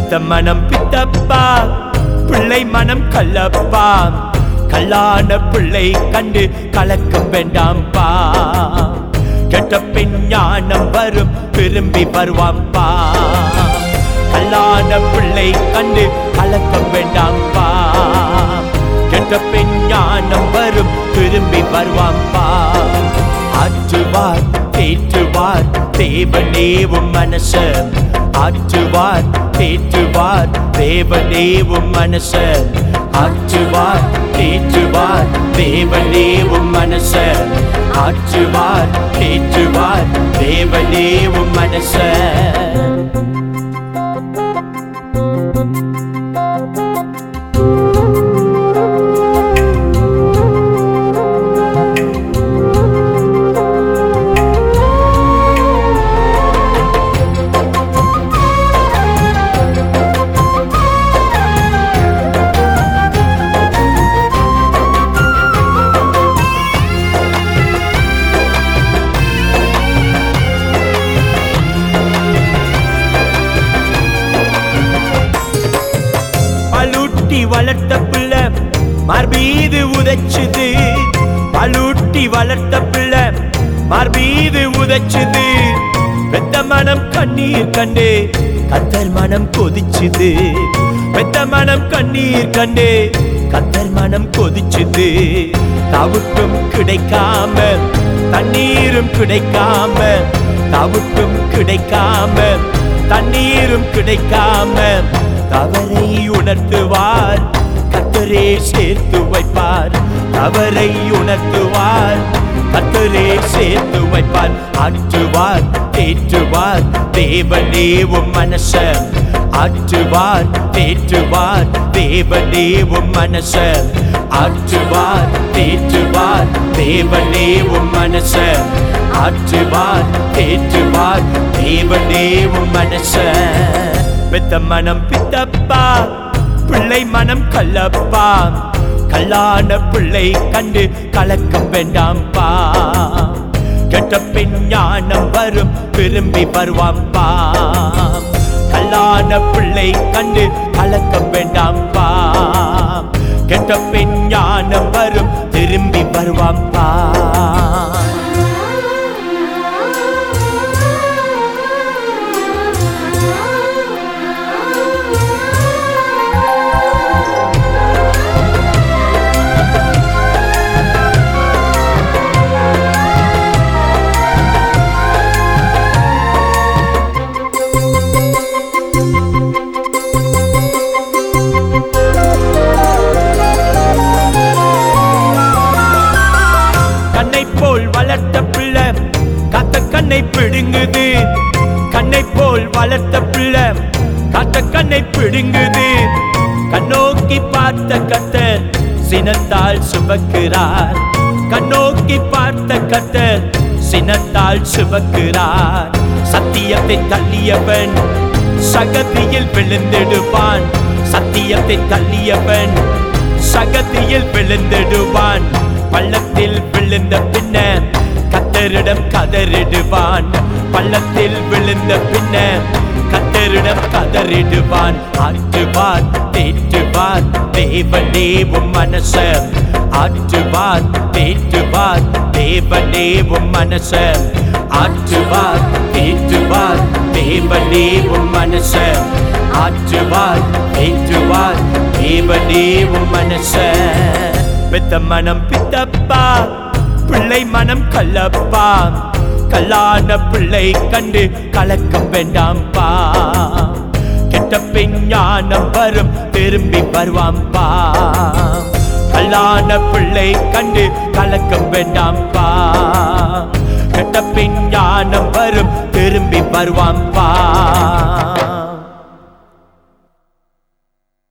மனம் பித்தப்பா. பிள்ளை மனம் கல்லப்பா கல்லான பிள்ளை கண்டு கலக்கம் வேண்டாம்பா. கெட்ட பின் ஞானம் வரும் விரும்பி வருவாம்பா. கல்லான பிள்ளை கண்டு கலக்கம் வேண்டாம்பா. கெட்ட பின் ஞானம் வரும் திரும்பி வருவாம்பா. ஆற்றுவார் தேற்றுவார் தேவனேவும் மனச. ஆற்றுவார் தேற்றுவார் தேவனேவும் மனுஷன் ஆற்றுவார் தேற்றுவார் தேவனேவும் மனுஷன் ஆற்றுவார் தேற்றுவார் தேவனேவும் மனுஷன் வளர்த்த பிள்ளை மர்பீது உதைச்சுது. பலூட்டி வளர்த்த பிள்ளை மர்பீது உதைச்சுது. பெத்த மனம் கண்ணீர் கண்டு கத்தர் மனம் கொதிச்சுது. பெத்த மனம் கண்ணீர் கண்டு கத்தர் மனம் கொதிச்சுது. தவுக்கும் கிடைக்காம தண்ணீரும் கிடைக்காம தவுக்கும் கிடைக்காம தண்ணீரும் கிடைக்காம தவறை உணர்த்துவார். கத்தரே சேர்த்து வைப்பார். தவறை உணர்த்துவார். கத்தரே சேர்த்து வைப்பார். ஆற்றுவார் தேற்றுவார். தேவனே உம் மனச ஆற்றுவார் தேற்றுவார். தேவனே உம் மனச ஆற்றுவார் தேற்றுவார். தேவனே உம் மனச ஆற்றுவார் தேற்றுவார். தேவனே உம் மனச பெத்த மனம் பித்தப்பா. பிள்ளை மனம் கல்லப்பா கல்லான பிள்ளை கண்டு கலக்கம் வேண்டாம்பா. கெட்ட பின் ஞானம் வரும் திரும்பி வருவாம்பா. கல்லான பிள்ளை கண்டு கலக்கம் வேண்டாம்பா. கெட்ட பின் ஞானம் வரும் திரும்பி வருவாம்பா. பிடுங்குது. கண்ணை போல் வளர்த்த பிள்ளை காத்த கண்ணை பிடுங்குது. கண்ணோக்கி பார்த்த கத்தர் சினத்தால் சுமக்கிறார். கண்ணோக்கி பார்த்த கத்தர் சினத்தால் சுமக்கிறார். சத்தியத்தை தள்ளியவன் சகதியில் விழுந்திடுவான். சத்தியத்தை தள்ளியவன் சகதியில் விழுந்திடுவான். பள்ளத்தில் விழுந்த பின்ன கத்தரிடம் கதறிடுவான். பள்ளத்தில் விழுந்த பின்ன கத்தரிடம் கதறிடுவான். ஆற்றுவார் தேற்றுவார் தேவனேவும் மனச. ஆற்றுவார் தேற்றுவார் தேவனேவும் மனச. ஆற்றுவார் தேற்றுவார் தேவனேவும் மனச. ஆற்றுவார் தேற்றுவார் தேவனேவும் மனச. பெத்த மனம் பித்தப்பா. பிள்ளை மனம் கல்லப்பா கல்லான பிள்ளை கண்டு கலக்கம் வேண்டாம்பா. கெட்ட பின் ஞானம் வரும் திரும்பி வருவாம்பா. கல்லான பிள்ளை கண்டு கலக்கம் வேண்டாம்பா. கெட்ட பின் ஞானம் வரும் திரும்பி வருவாம்பா.